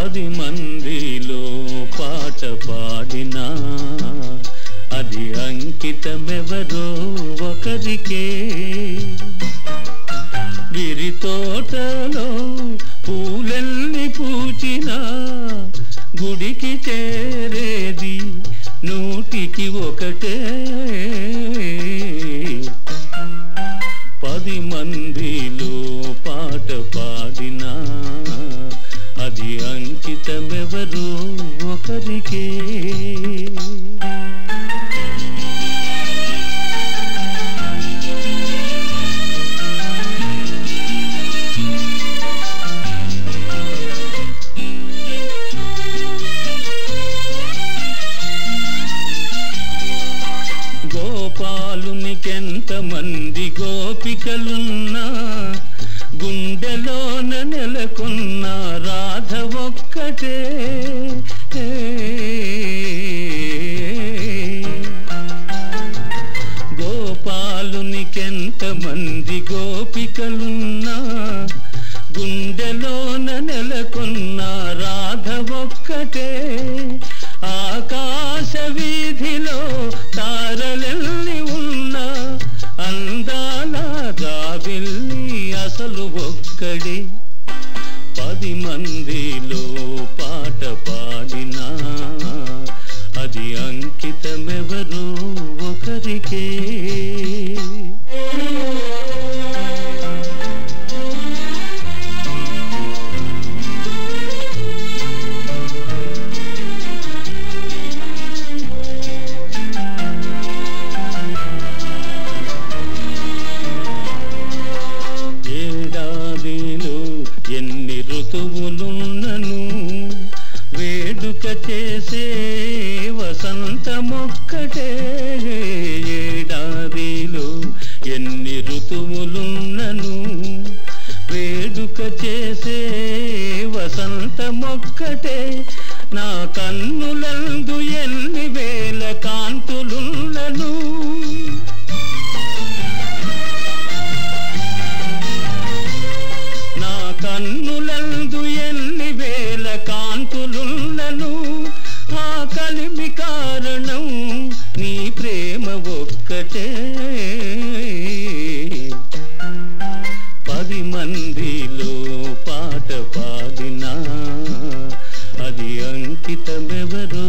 పది మందిలో పాట పాడినా అది అంకితమెవరో ఒకరికే. గిరి తోటలో పూలెల్ని పూచినా గుడికి చేరేది నూటికి ఒకటే. అది అంకితమెవరు ఒకరికే? గోపాలునికెంత గోపికలున్నా గుండెలోన నెలకొన్నారా ఒక్కటే గోపాలునికెంతమంది గోపికలున్నా గుండెలోన నెలకొన్న రాధ ఒక్కటే. ఆకాశ వీధిలో తారలెల్లి ఉన్న అందాల జాబిల్లి అసలు ఒక్కడే. పది మందిలో పాట పాడినా? అది అంకితమెవరు ఒకరికే? ఎన్ని ఋతువులు వేడుక చేసే వసంతమొక్కటే. ఏడాదిలో ఎన్ని ఋతువులున్నను? వేడుక చేసే వసంతమొక్కటే. నా కన్ను కన్నులందు ఎన్ని వేల కాంతులున్నను? ఆ కలిమి కారణం నీ ప్రేమ ఒక్కటే. పది మందిలో పాట పాడినా అది అంకితమెవరో